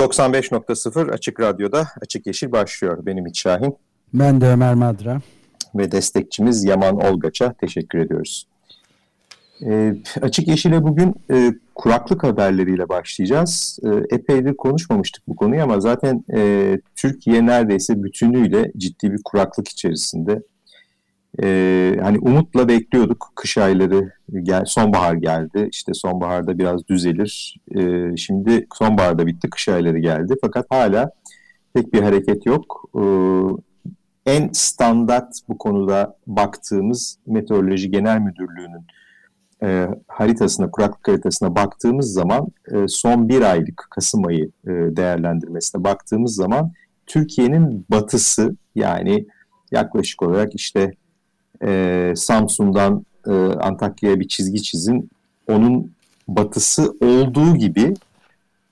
...95.0 Açık Radyo'da Açık Yeşil başlıyor. Benim İç Şahin. Ben de Ömer Madra. Ve destekçimiz Yaman Olgaç'a teşekkür ediyoruz. E, Açık Yeşil'e bugün e, kuraklık haberleriyle başlayacağız. E, epeydir konuşmamıştık bu konuyu ama zaten e, Türkiye neredeyse bütünüyle ciddi bir kuraklık içerisinde. E, hani umutla bekliyorduk kış ayları, gel, sonbahar geldi. İşte sonbaharda biraz düzelir. E, şimdi sonbaharda bitti, kış ayları geldi. Fakat hala pek bir hareket yok. E, en standart bu konuda baktığımız Meteoroloji Genel Müdürlüğü'nün e, haritasına, kuraklık haritasına baktığımız zaman e, son bir aylık Kasım ayı e, değerlendirmesine baktığımız zaman Türkiye'nin batısı yani yaklaşık olarak işte e, Samsun'dan e, Antakya'ya bir çizgi çizin onun batısı olduğu gibi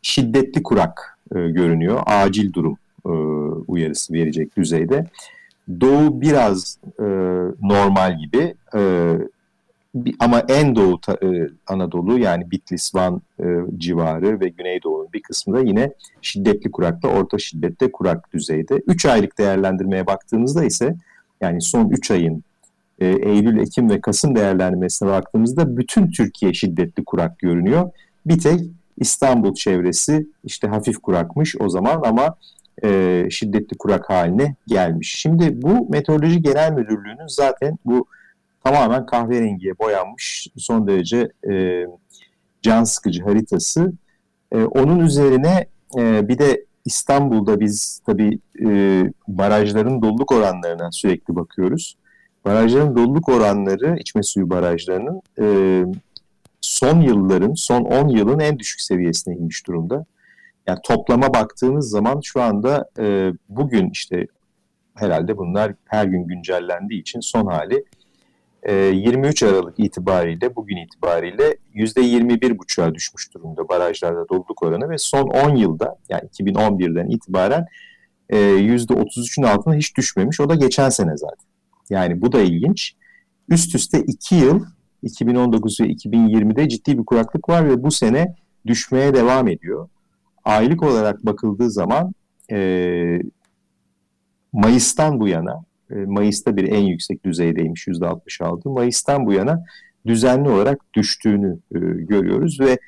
şiddetli kurak e, görünüyor. Acil durum e, uyarısı verecek düzeyde. Doğu biraz e, normal gibi e, ama en doğu e, Anadolu yani Bitlis, Van e, civarı ve Güneydoğu'nun bir kısmında yine şiddetli kurakta, orta şiddette kurak düzeyde. 3 aylık değerlendirmeye baktığımızda ise yani son 3 ayın e, Eylül, Ekim ve Kasım değerlendirmesine baktığımızda bütün Türkiye şiddetli kurak görünüyor. Bir tek İstanbul çevresi işte hafif kurakmış o zaman ama e, şiddetli kurak haline gelmiş. Şimdi bu Meteoroloji Genel Müdürlüğü'nün zaten bu tamamen kahverengiye boyanmış son derece e, can sıkıcı haritası. E, onun üzerine e, bir de İstanbul'da biz tabii e, barajların doluluk oranlarına sürekli bakıyoruz. Barajların doluluk oranları, içme suyu barajlarının e, son yılların, son 10 yılın en düşük seviyesine inmiş durumda. Yani toplama baktığınız zaman şu anda e, bugün işte herhalde bunlar her gün güncellendiği için son hali 23 ee, Aralık itibariyle, bugün itibariyle %21,5'a düşmüş durumda barajlarda doluluk oranı ve son 10 yılda yani 2011'den itibaren %33'ün e, altına hiç düşmemiş. O da geçen sene zaten. Yani bu da ilginç. Üst üste 2 yıl 2019 ve 2020'de ciddi bir kuraklık var ve bu sene düşmeye devam ediyor. Aylık olarak bakıldığı zaman e, Mayıs'tan bu yana e, Mayıs'ta bir en yüksek düzeydeymiş %66. Mayıs'tan bu yana düzenli olarak düştüğünü e, görüyoruz ve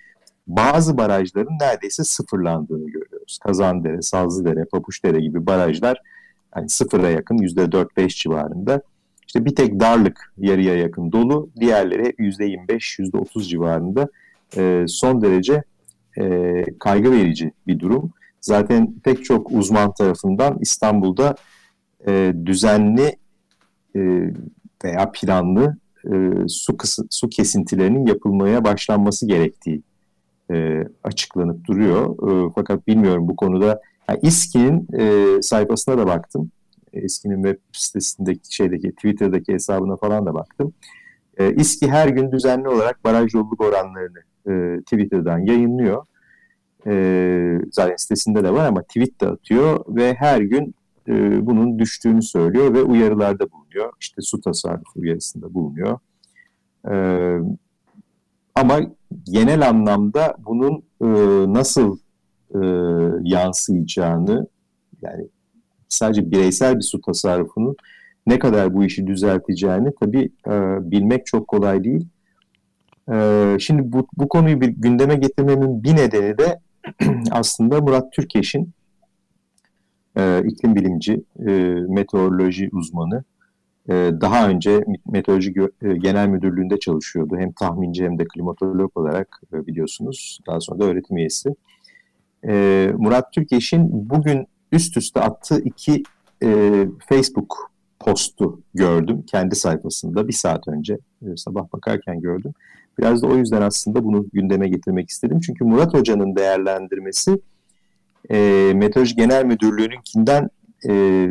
bazı barajların neredeyse sıfırlandığını görüyoruz. Kazandere, Sazlıdere, Papuçdere gibi barajlar yani sıfıra yakın %4-5 civarında. İşte bir tek darlık yarıya yakın dolu, diğerleri %25, %30 civarında e, son derece e, kaygı verici bir durum. Zaten pek çok uzman tarafından İstanbul'da e, düzenli e, veya planlı e, su, kısı, su kesintilerinin yapılmaya başlanması gerektiği e, açıklanıp duruyor. E, fakat bilmiyorum bu konuda. Yani İSKİ'nin e, sayfasına da baktım. İSKİ'nin web sitesindeki şeydeki Twitter'daki hesabına falan da baktım. E, İSKİ her gün düzenli olarak baraj doluluk oranlarını e, Twitter'dan yayınlıyor. E, zaten sitesinde de var ama tweet de atıyor ve her gün e, bunun düştüğünü söylüyor ve uyarılarda bulunuyor. İşte su tasarrufu uyarısında bulunuyor. E, ama genel anlamda bunun e, nasıl e, yansıyacağını yani sadece bireysel bir su tasarrufunun ne kadar bu işi düzelteceğini tabii e, bilmek çok kolay değil. E, şimdi bu, bu konuyu bir gündeme getirmemin bir nedeni de aslında Murat Türkeş'in e, iklim bilimci, e, meteoroloji uzmanı. E, daha önce Meteoroloji e, Genel Müdürlüğü'nde çalışıyordu. Hem tahminci hem de klimatolog olarak e, biliyorsunuz. Daha sonra da öğretim üyesi. E, Murat Türkeş'in bugün üst üste attığı iki e, Facebook postu gördüm kendi sayfasında bir saat önce e, sabah bakarken gördüm. Biraz da o yüzden aslında bunu gündeme getirmek istedim. Çünkü Murat Hoca'nın değerlendirmesi e, Meteoroloji Genel Müdürlüğü'nünkinden e,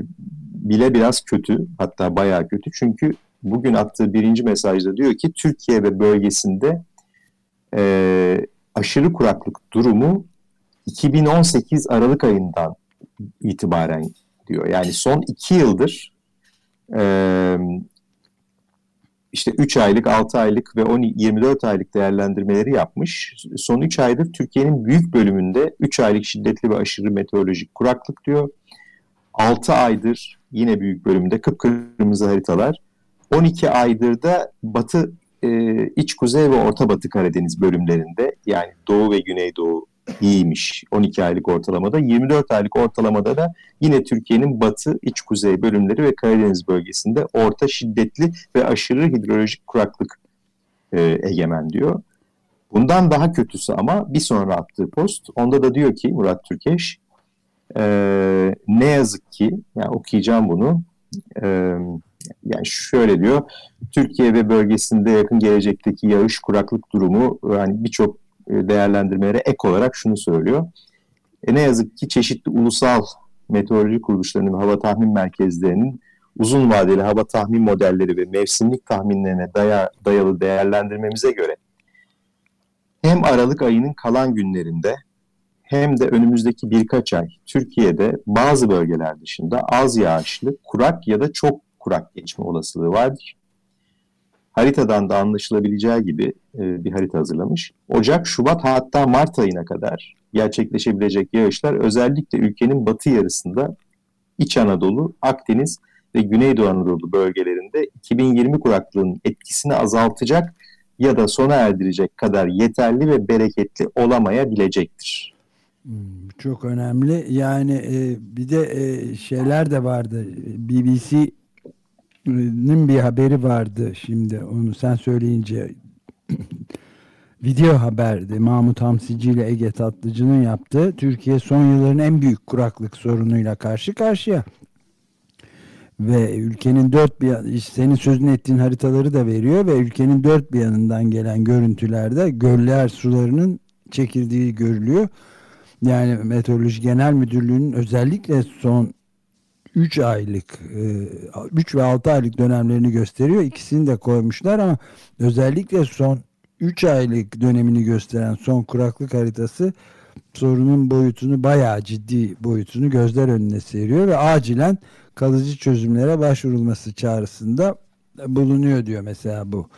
bile biraz kötü. Hatta bayağı kötü. Çünkü bugün attığı birinci mesajda diyor ki Türkiye ve bölgesinde e, aşırı kuraklık durumu 2018 Aralık ayından itibaren diyor. Yani son iki yıldır e, işte 3 aylık, 6 aylık ve 10, 24 aylık değerlendirmeleri yapmış. Son 3 aydır Türkiye'nin büyük bölümünde 3 aylık şiddetli ve aşırı meteorolojik kuraklık diyor. 6 aydır yine büyük bölümde kıpkırmızı haritalar. 12 aydır da batı e, iç kuzey ve orta batı Karadeniz bölümlerinde yani doğu ve güneydoğu iyiymiş 12 aylık ortalamada. 24 aylık ortalamada da yine Türkiye'nin batı, iç kuzey bölümleri ve Karadeniz bölgesinde orta şiddetli ve aşırı hidrolojik kuraklık e, egemen diyor. Bundan daha kötüsü ama bir sonra attığı post. Onda da diyor ki Murat Türkeş, e, ne yazık ki, yani okuyacağım bunu, e, yani şöyle diyor, Türkiye ve bölgesinde yakın gelecekteki yağış kuraklık durumu yani birçok değerlendirmelere ek olarak şunu söylüyor. E ne yazık ki çeşitli ulusal meteoroloji kuruluşlarının hava tahmin merkezlerinin uzun vadeli hava tahmin modelleri ve mevsimlik tahminlerine daya, dayalı değerlendirmemize göre hem Aralık ayının kalan günlerinde hem de önümüzdeki birkaç ay Türkiye'de bazı bölgeler dışında az yağışlı, kurak ya da çok kurak geçme olasılığı vardır haritadan da anlaşılabileceği gibi e, bir harita hazırlamış. Ocak, Şubat hatta Mart ayına kadar gerçekleşebilecek yağışlar özellikle ülkenin batı yarısında İç Anadolu, Akdeniz ve Güneydoğu Anadolu bölgelerinde 2020 kuraklığının etkisini azaltacak ya da sona erdirecek kadar yeterli ve bereketli olamayabilecektir. Hmm, çok önemli. Yani e, bir de e, şeyler de vardı. BBC nin bir haberi vardı şimdi onu sen söyleyince video haberdi Mahmut Hamsici ile Ege Tatlıcı'nın yaptığı Türkiye son yılların en büyük kuraklık sorunuyla karşı karşıya ve ülkenin dört bir senin sözünü ettiğin haritaları da veriyor ve ülkenin dört bir yanından gelen görüntülerde göller sularının çekildiği görülüyor. Yani Meteoroloji Genel Müdürlüğü'nün özellikle son 3 aylık 3 e, ve 6 aylık dönemlerini gösteriyor. İkisini de koymuşlar ama özellikle son 3 aylık dönemini gösteren son kuraklık haritası sorunun boyutunu bayağı ciddi boyutunu gözler önüne seriyor ve acilen kalıcı çözümlere başvurulması çağrısında bulunuyor diyor mesela bu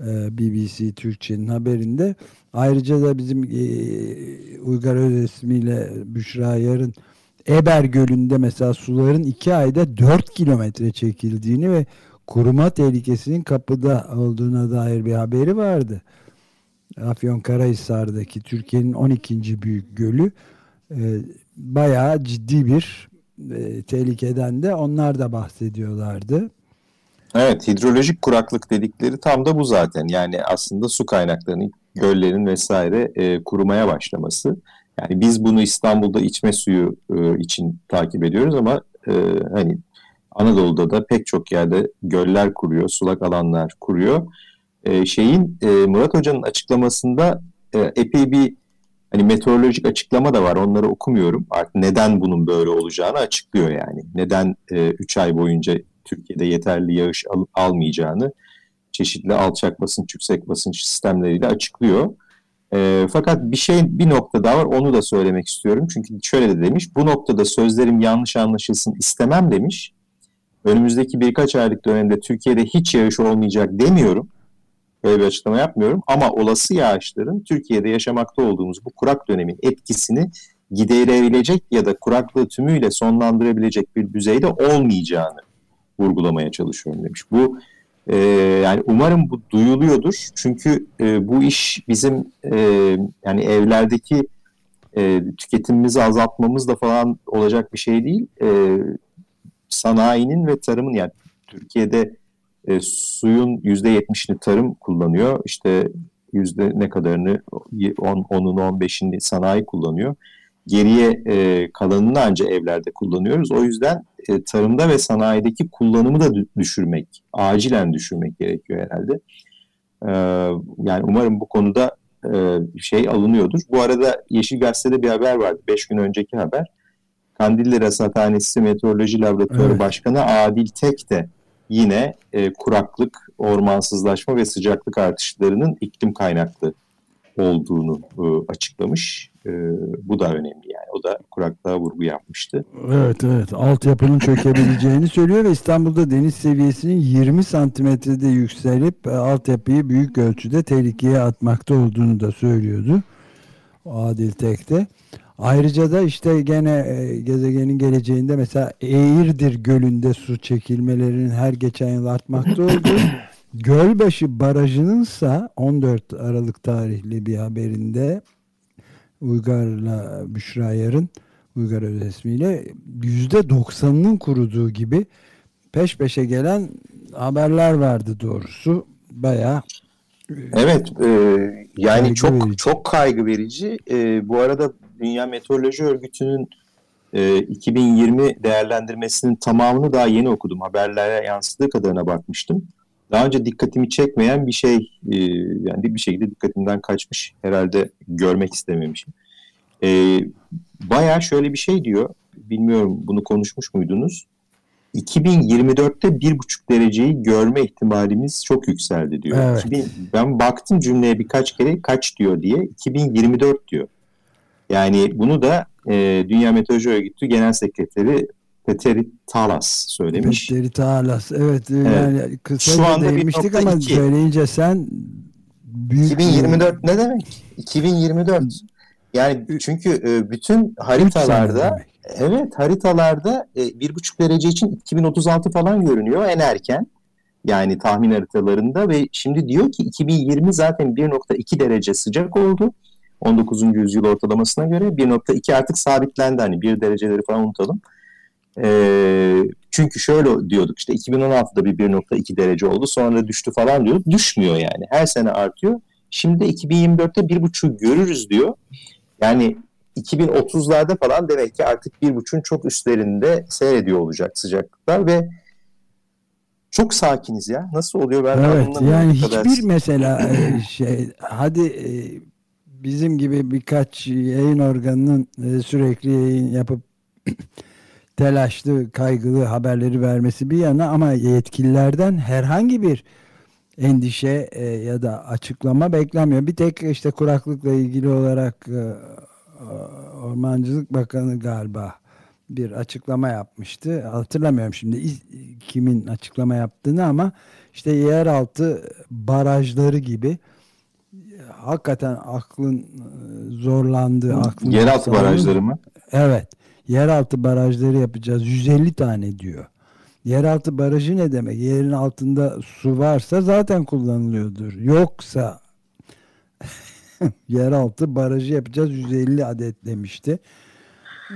e, BBC Türkçe'nin haberinde. Ayrıca da bizim e, Uygar Özesmi ile Büşra Yarın Eber Gölü'nde mesela suların iki ayda 4 kilometre çekildiğini ve kuruma tehlikesinin kapıda olduğuna dair bir haberi vardı. Afyonkarahisar'daki Türkiye'nin 12. büyük gölü e, bayağı ciddi bir e, tehlikeden de onlar da bahsediyorlardı. Evet hidrolojik kuraklık dedikleri tam da bu zaten. Yani aslında su kaynaklarının, göllerin vesaire e, kurumaya başlaması. Yani biz bunu İstanbul'da içme suyu e, için takip ediyoruz ama e, hani Anadolu'da da pek çok yerde göller kuruyor, sulak alanlar kuruyor. E, şeyin e, Murat Hoca'nın açıklamasında e, epey bir hani meteorolojik açıklama da var. Onları okumuyorum. Artık neden bunun böyle olacağını açıklıyor yani. Neden 3 e, ay boyunca Türkiye'de yeterli yağış al, almayacağını çeşitli alçak basınç, yüksek basınç sistemleriyle açıklıyor. E, fakat bir şey bir nokta daha var onu da söylemek istiyorum. Çünkü şöyle de demiş bu noktada sözlerim yanlış anlaşılsın istemem demiş. Önümüzdeki birkaç aylık dönemde Türkiye'de hiç yağış olmayacak demiyorum. Böyle bir açıklama yapmıyorum. Ama olası yağışların Türkiye'de yaşamakta olduğumuz bu kurak dönemin etkisini giderebilecek ya da kuraklığı tümüyle sonlandırabilecek bir düzeyde olmayacağını vurgulamaya çalışıyorum demiş. Bu e, yani umarım bu duyuluyordur. Çünkü e, bu iş bizim e, yani evlerdeki e, tüketimimizi azaltmamız da falan olacak bir şey değil. E, sanayinin ve tarımın yani Türkiye'de e, suyun yüzde yetmişini tarım kullanıyor. İşte yüzde ne kadarını on, onun on beşini sanayi kullanıyor. Geriye e, kalanını ancak evlerde kullanıyoruz. O yüzden e, tarımda ve sanayideki kullanımı da düşürmek, acilen düşürmek gerekiyor herhalde. E, yani umarım bu konuda e, şey alınıyordur. Bu arada Yeşil Gazete'de bir haber vardı. Beş gün önceki haber. Kandilli Rasathanesi Meteoroloji Laboratuvarı evet. Başkanı Adil Tek de yine e, kuraklık, ormansızlaşma ve sıcaklık artışlarının iklim kaynaklı olduğunu e, açıklamış. E, bu da önemli yani. O da kuraklığa vurgu yapmıştı. Evet evet. Altyapının çökebileceğini söylüyor ve İstanbul'da deniz seviyesinin 20 santimetrede yükselip e, altyapıyı büyük ölçüde tehlikeye atmakta olduğunu da söylüyordu. Adil Tek'te. Ayrıca da işte gene e, gezegenin geleceğinde mesela Eğirdir Gölü'nde su çekilmelerinin her geçen yıl artmakta olduğu Gölbaşı Barajı'nın ise 14 Aralık tarihli bir haberinde Uygar'la Büşra Yar'ın Uygar Özesmi'yle %90'ının kuruduğu gibi peş peşe gelen haberler vardı doğrusu. Bayağı Evet, e, yani kaygı çok verici. çok kaygı verici. E, bu arada Dünya Meteoroloji Örgütü'nün e, 2020 değerlendirmesinin tamamını daha yeni okudum. Haberlere yansıdığı kadarına bakmıştım. Daha önce dikkatimi çekmeyen bir şey, e, yani bir şekilde dikkatimden kaçmış. Herhalde görmek istememişim. E, Baya şöyle bir şey diyor, bilmiyorum bunu konuşmuş muydunuz? 2024'te bir buçuk dereceyi görme ihtimalimiz çok yükseldi diyor. Evet. 2000, ben baktım cümleye birkaç kere kaç diyor diye. 2024 diyor. Yani bunu da e, Dünya Meteoroloji Örgütü Genel Sekreteri Peteri Talas söylemiş. Peteri Talas evet, evet. yani kısaca Şu anda değinmiştik ama iki. söyleyince sen büyük 2024 ne demek? 2024 yani çünkü e, bütün haritalarda evet haritalarda e, bir buçuk derece için 2036 falan görünüyor en erken yani tahmin haritalarında ve şimdi diyor ki 2020 zaten 1.2 derece sıcak oldu. 19. yüzyıl ortalamasına göre 1.2 artık sabitlendi hani 1 dereceleri falan unutalım. E, çünkü şöyle diyorduk işte 2016'da bir 1.2 derece oldu sonra düştü falan diyor. Düşmüyor yani her sene artıyor. Şimdi de 2024'te 1.5 görürüz diyor. Yani 2030'larda falan demek ki artık 1.5'un çok üstlerinde seyrediyor olacak sıcaklıklar ve çok sakiniz ya. Nasıl oluyor ben Evet yani hiçbir kadar... mesela e, şey hadi e, bizim gibi birkaç yayın organının e, sürekli yayın yapıp telaşlı, kaygılı haberleri vermesi bir yana ama yetkililerden herhangi bir endişe e, ya da açıklama beklenmiyor. Bir tek işte kuraklıkla ilgili olarak e, Ormancılık Bakanı galiba bir açıklama yapmıştı. Hatırlamıyorum şimdi kimin açıklama yaptığını ama işte yeraltı barajları gibi hakikaten aklın e, zorlandığı aklın yeraltı barajları mı? Evet yeraltı barajları yapacağız. 150 tane diyor. Yeraltı barajı ne demek? Yerin altında su varsa zaten kullanılıyordur. Yoksa yeraltı barajı yapacağız 150 adet demişti.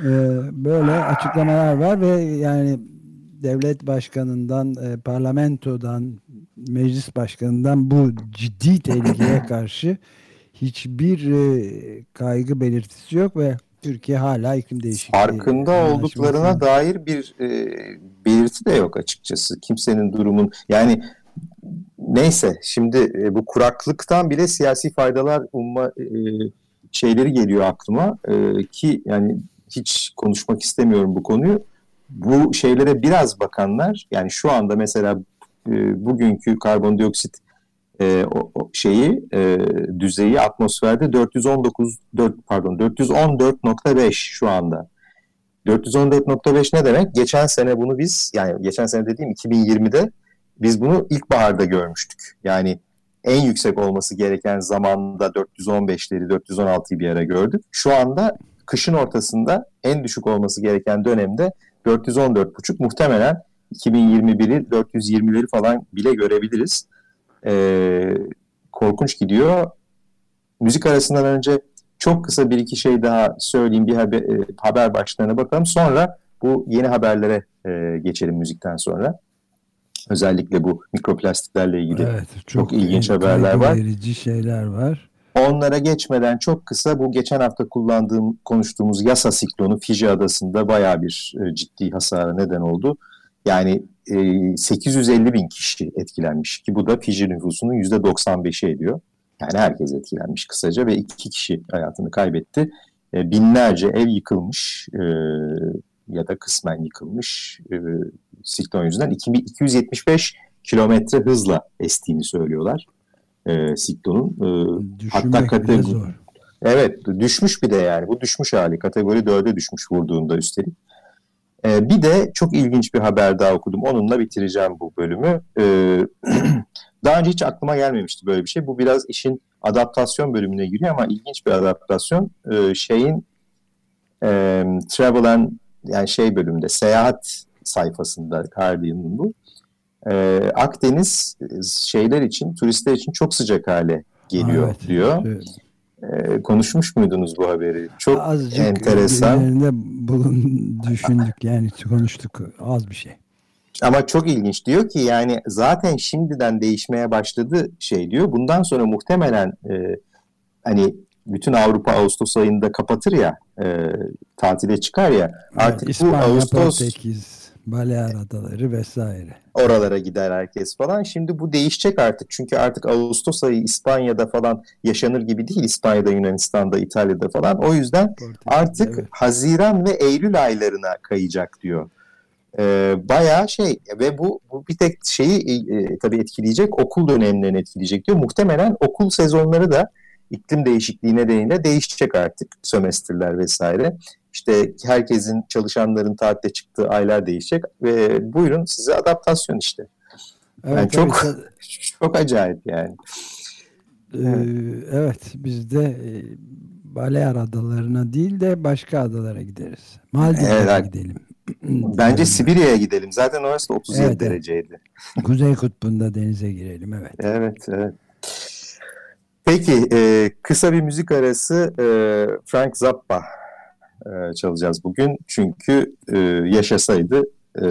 Ee, böyle açıklamalar var ve yani devlet başkanından, e, parlamentodan, meclis başkanından bu ciddi tehlikeye karşı hiçbir e, kaygı belirtisi yok ve Türkiye hala iklim değişikliği. Farkında olduklarına dair bir e, belirti de yok açıkçası. Kimsenin durumun yani neyse şimdi e, bu kuraklıktan bile siyasi faydalar umma e, şeyleri geliyor aklıma e, ki yani hiç konuşmak istemiyorum bu konuyu. Bu şeylere biraz bakanlar yani şu anda mesela e, bugünkü karbondioksit e, o, o şeyi e, düzeyi atmosferde 419 4 pardon 414.5 şu anda. 414.5 ne demek? Geçen sene bunu biz yani geçen sene dediğim 2020'de biz bunu ilkbaharda görmüştük. Yani en yüksek olması gereken zamanda 415'leri 416'yı bir ara gördük. Şu anda kışın ortasında en düşük olması gereken dönemde 414.5 muhtemelen 2021'i 420'leri falan bile görebiliriz e, korkunç gidiyor. Müzik arasından önce çok kısa bir iki şey daha söyleyeyim bir haber, e, haber başlarına bakalım. Sonra bu yeni haberlere e, geçelim müzikten sonra. Özellikle bu mikroplastiklerle ilgili evet, çok, çok ilginç haberler var. verici şeyler var. Onlara geçmeden çok kısa bu geçen hafta kullandığım konuştuğumuz yasa siklonu Fiji adasında baya bir e, ciddi hasara neden oldu. Yani e, 850 bin kişi etkilenmiş ki bu da Fiji nüfusunun %95'i ediyor. Yani herkes etkilenmiş kısaca ve iki kişi hayatını kaybetti. E, binlerce ev yıkılmış e, ya da kısmen yıkılmış e, siklon yüzünden 275 kilometre hızla estiğini söylüyorlar e, siklonun. E, hatta kategori. Evet düşmüş bir de yani bu düşmüş hali kategori 4'e düşmüş vurduğunda üstelik. E, bir de çok ilginç bir haber daha okudum onunla bitireceğim bu bölümü. E, daha önce hiç aklıma gelmemişti böyle bir şey. Bu biraz işin adaptasyon bölümüne giriyor ama ilginç bir adaptasyon. E, şeyin e, Travel and yani şey bölümünde seyahat sayfasında Guardian'ın bu. E, Akdeniz şeyler için, turistler için çok sıcak hale geliyor evet, diyor. Evet. E, konuşmuş muydunuz bu haberi? Çok Azıcık enteresan. bulun düşündük yani konuştuk az bir şey. Ama çok ilginç diyor ki yani zaten şimdiden değişmeye başladı şey diyor. Bundan sonra muhtemelen e, hani bütün Avrupa Ağustos ayında kapatır ya e, tatile çıkar ya artık evet, bu Ağustos Portekiz, Balear Adaları vesaire. Oralara gider herkes falan. Şimdi bu değişecek artık. Çünkü artık Ağustos ayı İspanya'da falan yaşanır gibi değil. İspanya'da, Yunanistan'da, İtalya'da falan. O yüzden artık evet. Haziran ve Eylül aylarına kayacak diyor. E, bayağı şey ve bu, bu bir tek şeyi e, tabii etkileyecek okul dönemlerini etkileyecek diyor. Muhtemelen okul sezonları da iklim değişikliği nedeniyle değişecek artık sömestrler vesaire. İşte herkesin çalışanların tatile çıktığı aylar değişecek ve buyurun size adaptasyon işte. Evet, yani çok evet. çok acayip yani. Ee, evet biz de e, Balear adalarına değil de başka adalara gideriz. Maldivlere evet, gidelim. Bence Sibirya'ya gidelim. Zaten orası da 37 evet, dereceydi. Kuzey kutbunda denize girelim evet. Evet evet. Peki e, kısa bir müzik arası e, Frank Zappa e, çalacağız bugün. Çünkü e, yaşasaydı e,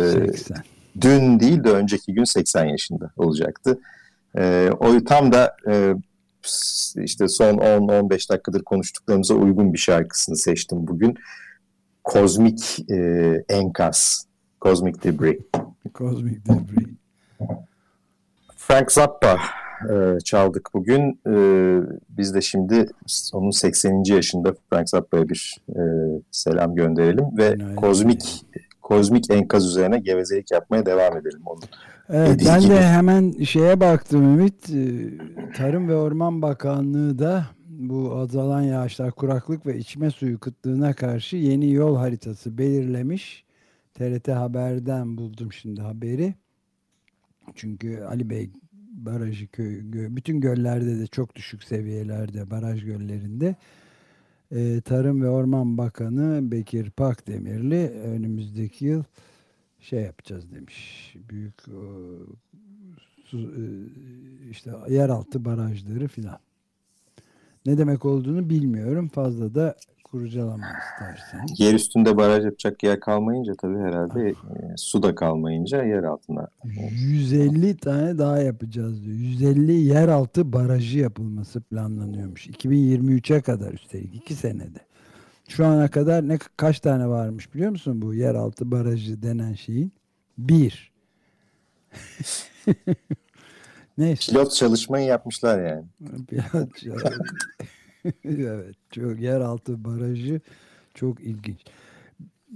dün değil de önceki gün 80 yaşında olacaktı. E, o tam da e, işte son 10-15 dakikadır konuştuklarımıza uygun bir şarkısını seçtim bugün. Kozmik e, Enkaz, Kozmik Debris. Kozmik Debris. Frank Zappa e, çaldık bugün. E, biz de şimdi onun 80. yaşında Frank Zappa'ya bir e, selam gönderelim ve Aynen. kozmik kozmik enkaz üzerine gevezelik yapmaya devam edelim. Onun evet, ben gibi. de hemen şeye baktım Ümit. E, Tarım ve Orman Bakanlığı da bu azalan yağışlar, kuraklık ve içme suyu kıtlığına karşı yeni yol haritası belirlemiş. TRT Haber'den buldum şimdi haberi. Çünkü Ali Bey barajı köy, bütün göllerde de çok düşük seviyelerde baraj göllerinde e, Tarım ve Orman Bakanı Bekir Pakdemirli önümüzdeki yıl şey yapacağız demiş. Büyük e, su, e, işte yeraltı barajları filan. Ne demek olduğunu bilmiyorum. Fazla da kurcalama istersen. Yer üstünde baraj yapacak yer kalmayınca tabii herhalde e, su da kalmayınca yer altına. 150 tane daha yapacağız diyor. 150 yeraltı barajı yapılması planlanıyormuş. 2023'e kadar üstelik 2 senede. Şu ana kadar ne kaç tane varmış biliyor musun bu yeraltı barajı denen şeyin? Bir. Neyse. Pilot çalışmayı yapmışlar yani. Pilot evet çok yeraltı barajı çok ilginç.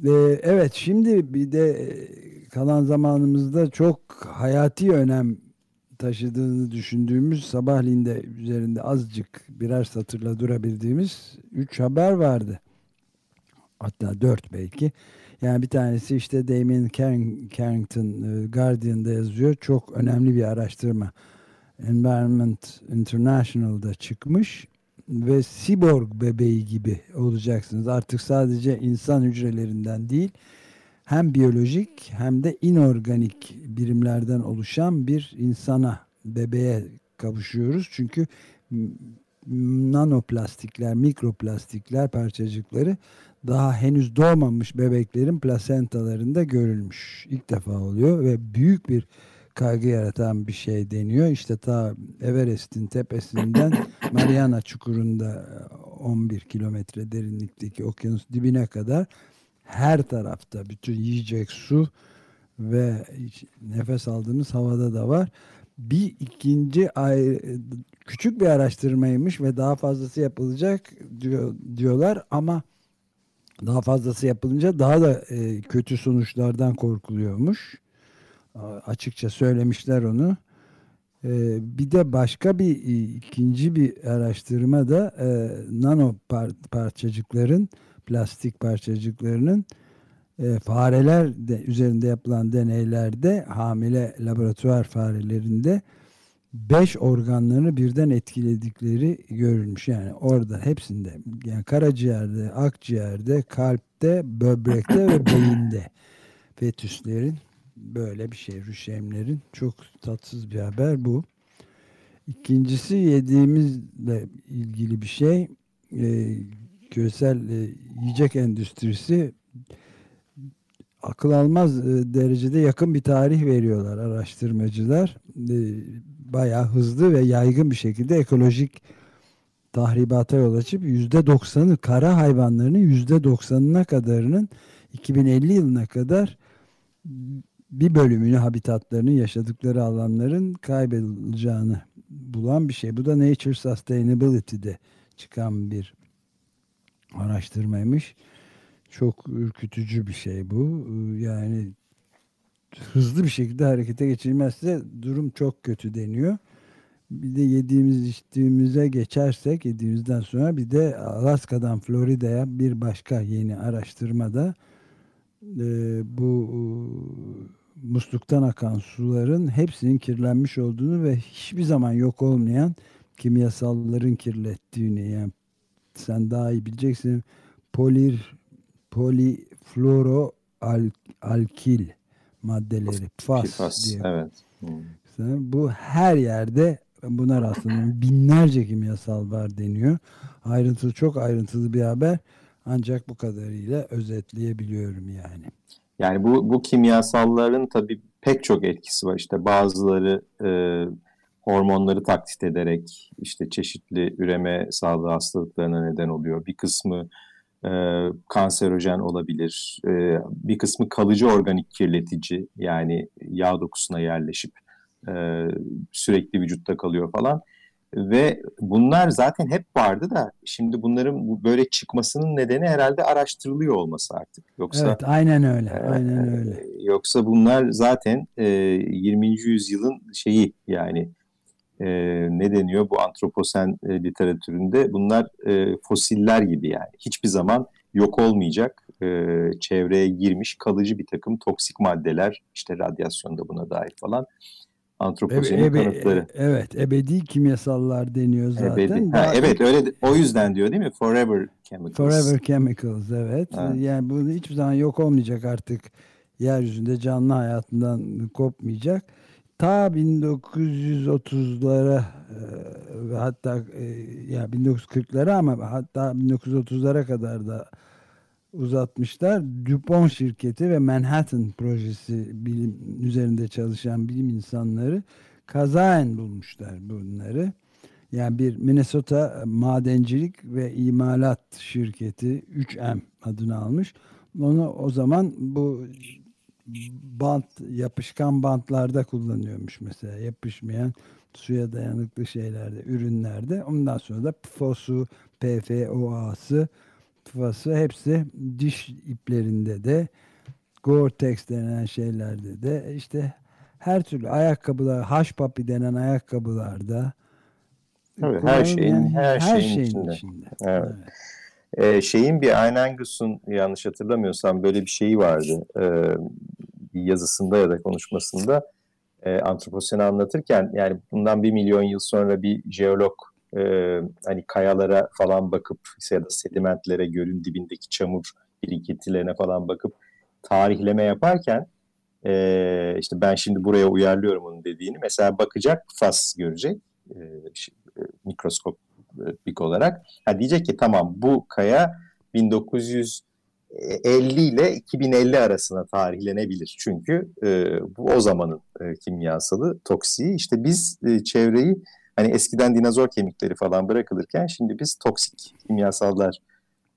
Ee, evet şimdi bir de e, kalan zamanımızda çok hayati önem taşıdığını düşündüğümüz sabahleyin de üzerinde azıcık birer satırla durabildiğimiz üç haber vardı. Hatta dört belki. Yani bir tanesi işte Damien Carrington e, Guardian'da yazıyor. Çok önemli bir araştırma. Environment International'da çıkmış ve siborg bebeği gibi olacaksınız. Artık sadece insan hücrelerinden değil hem biyolojik hem de inorganik birimlerden oluşan bir insana, bebeğe kavuşuyoruz. Çünkü nanoplastikler, mikroplastikler parçacıkları daha henüz doğmamış bebeklerin plasentalarında görülmüş. İlk defa oluyor ve büyük bir kaygı yaratan bir şey deniyor. İşte ta Everest'in tepesinden Mariana Çukuru'nda 11 kilometre derinlikteki okyanus dibine kadar her tarafta bütün yiyecek su ve nefes aldığımız havada da var. Bir ikinci ay küçük bir araştırmaymış ve daha fazlası yapılacak diyor, diyorlar ama daha fazlası yapılınca daha da e, kötü sonuçlardan korkuluyormuş. Açıkça söylemişler onu. E, bir de başka bir ikinci bir araştırma da e, nano par parçacıkların plastik parçacıklarının e, fareler de, üzerinde yapılan deneylerde hamile laboratuvar farelerinde beş organlarını birden etkiledikleri görülmüş. Yani orada hepsinde yani karaciğerde, akciğerde, kalpte, böbrekte ve beyinde fetüslerin böyle bir şey rüşemlerin çok tatsız bir haber bu. İkincisi yediğimizle ilgili bir şey e, küresel e, yiyecek endüstrisi akıl almaz e, derecede yakın bir tarih veriyorlar araştırmacılar. E, bayağı hızlı ve yaygın bir şekilde ekolojik tahribata yol açıp %90'ı kara hayvanlarının %90'ına kadarının 2050 yılına kadar bir bölümünü habitatlarının yaşadıkları alanların kaybedileceğini bulan bir şey. Bu da Nature Sustainability'de çıkan bir araştırmaymış. Çok ürkütücü bir şey bu. Yani hızlı bir şekilde harekete geçilmezse durum çok kötü deniyor. Bir de yediğimiz içtiğimize geçersek yediğimizden sonra bir de Alaska'dan Florida'ya bir başka yeni araştırmada e, bu e, musluktan akan suların hepsinin kirlenmiş olduğunu ve hiçbir zaman yok olmayan kimyasalların kirlettiğini yani sen daha iyi bileceksin polir polifluoro al, alkil maddeleri PFAS, PFAS diye. Evet. Hmm. Bu her yerde buna rastlanan binlerce kimyasal var deniyor. Ayrıntılı çok ayrıntılı bir haber. Ancak bu kadarıyla özetleyebiliyorum yani. Yani bu bu kimyasalların tabii pek çok etkisi var. İşte bazıları e, hormonları taklit ederek işte çeşitli üreme sağlığı hastalıklarına neden oluyor. Bir kısmı e, kanserojen olabilir. E, bir kısmı kalıcı organik kirletici yani yağ dokusuna yerleşip e, sürekli vücutta kalıyor falan. Ve bunlar zaten hep vardı da şimdi bunların böyle çıkmasının nedeni herhalde araştırılıyor olması artık. Yoksa Evet, aynen öyle. E, aynen öyle. Yoksa bunlar zaten e, 20. yüzyılın şeyi yani e, ne deniyor bu antroposen e, literatüründe bunlar e, fosiller gibi yani hiçbir zaman yok olmayacak e, çevreye girmiş kalıcı bir takım toksik maddeler işte radyasyon da buna dahil falan antroposenin ebe, kanıtları. E, evet ebedi kimyasallar deniyor zaten. Ha, evet öyle o yüzden diyor değil mi forever chemicals. Forever chemicals evet ha. yani bu hiçbir zaman yok olmayacak artık yeryüzünde canlı hayatından kopmayacak ta 1930'lara e, hatta e, ya 1940'lara ama hatta 1930'lara kadar da uzatmışlar. DuPont şirketi ve Manhattan projesi bilim üzerinde çalışan bilim insanları kazaen bulmuşlar bunları. Yani bir Minnesota madencilik ve imalat şirketi 3M adını almış. Onu o zaman bu bant yapışkan bantlarda kullanıyormuş mesela yapışmayan suya dayanıklı şeylerde ürünlerde ondan sonra da PFOS'u PFOA'sı PFAS'ı hepsi diş iplerinde de Gore-Tex denen şeylerde de işte her türlü ayakkabılar haş papi denen ayakkabılarda Evet, her şeyin her, her şeyin, şeyin içinde. içinde. Evet. evet. Ee, şeyin bir Einangus'un yanlış hatırlamıyorsam böyle bir şeyi vardı. Ee, yazısında ya da konuşmasında e, antroposeni anlatırken yani bundan bir milyon yıl sonra bir jeolog e, hani kayalara falan bakıp ya da sedimentlere gölün dibindeki çamur birikintilerine falan bakıp tarihleme yaparken e, işte ben şimdi buraya uyarlıyorum onun dediğini mesela bakacak fas görecek e, e mikroskopik olarak ha, diyecek ki tamam bu kaya 1900 50 ile 2050 arasına tarihlenebilir. Çünkü e, bu o zamanın e, kimyasalı toksiği. İşte biz e, çevreyi hani eskiden dinozor kemikleri falan bırakılırken şimdi biz toksik kimyasallar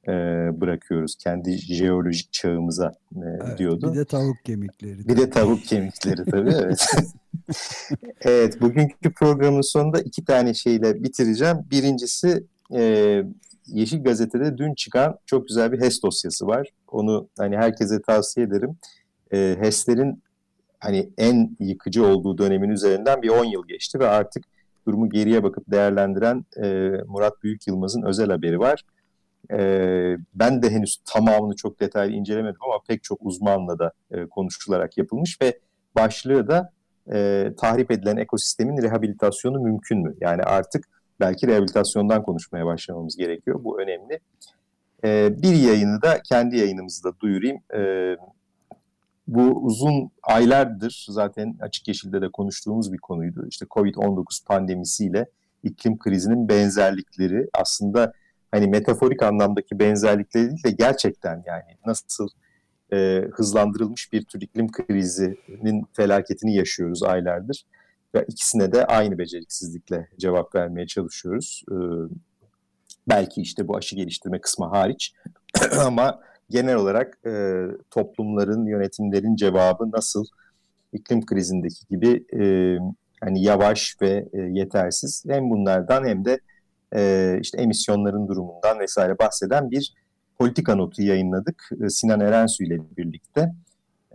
e, bırakıyoruz kendi jeolojik çağımıza e, evet, diyordu. Bir de tavuk kemikleri. Bir de tavuk kemikleri tabii evet. evet bugünkü programın sonunda iki tane şeyle bitireceğim. Birincisi e, Yeşil Gazete'de dün çıkan çok güzel bir HES dosyası var. Onu hani herkese tavsiye ederim. E, HES'lerin hani en yıkıcı olduğu dönemin üzerinden bir 10 yıl geçti ve artık durumu geriye bakıp değerlendiren e, Murat Büyük Yılmaz'ın özel haberi var. E, ben de henüz tamamını çok detaylı incelemedim ama pek çok uzmanla da e, konuşularak yapılmış ve başlığı da e, tahrip edilen ekosistemin rehabilitasyonu mümkün mü? Yani artık belki rehabilitasyondan konuşmaya başlamamız gerekiyor. Bu önemli. E, bir yayını da kendi yayınımızda duyurayım. E, bu uzun aylardır zaten Açık Yeşil'de de konuştuğumuz bir konuydu. İşte Covid-19 pandemisiyle iklim krizinin benzerlikleri aslında hani metaforik anlamdaki benzerlikleri değil de gerçekten yani nasıl e, hızlandırılmış bir tür iklim krizinin felaketini yaşıyoruz aylardır. Ve ikisine de aynı beceriksizlikle cevap vermeye çalışıyoruz. E, belki işte bu aşı geliştirme kısmı hariç ama genel olarak e, toplumların, yönetimlerin cevabı nasıl iklim krizindeki gibi e, hani yavaş ve e, yetersiz hem bunlardan hem de e, işte emisyonların durumundan vesaire bahseden bir politika notu yayınladık e, Sinan Erensu ile birlikte.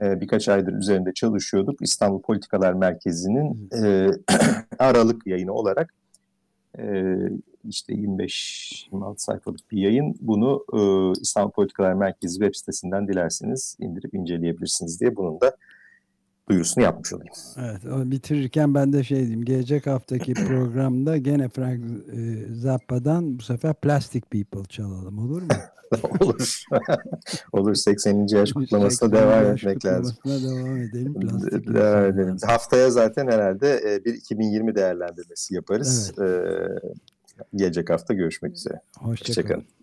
E, birkaç aydır üzerinde çalışıyorduk. İstanbul Politikalar Merkezi'nin e, Aralık yayını olarak e, işte 25-26 sayfalık bir yayın. Bunu e, İstanbul Politikalar Merkezi web sitesinden dilerseniz indirip inceleyebilirsiniz diye bunun da duyurusunu yapmış olayım. Evet, o bitirirken ben de şey diyeyim. Gelecek haftaki programda gene Frank e, Zappa'dan bu sefer Plastic People çalalım olur mu? olur. olur 80. yaş kutlamasına devam yaş etmek lazım. devam edelim. Plastik devam edelim. Haftaya zaten herhalde e, bir 2020 değerlendirmesi yaparız. Evet. Ee, gelecek hafta görüşmek üzere. Hoşçakalın. Hoşçakalın.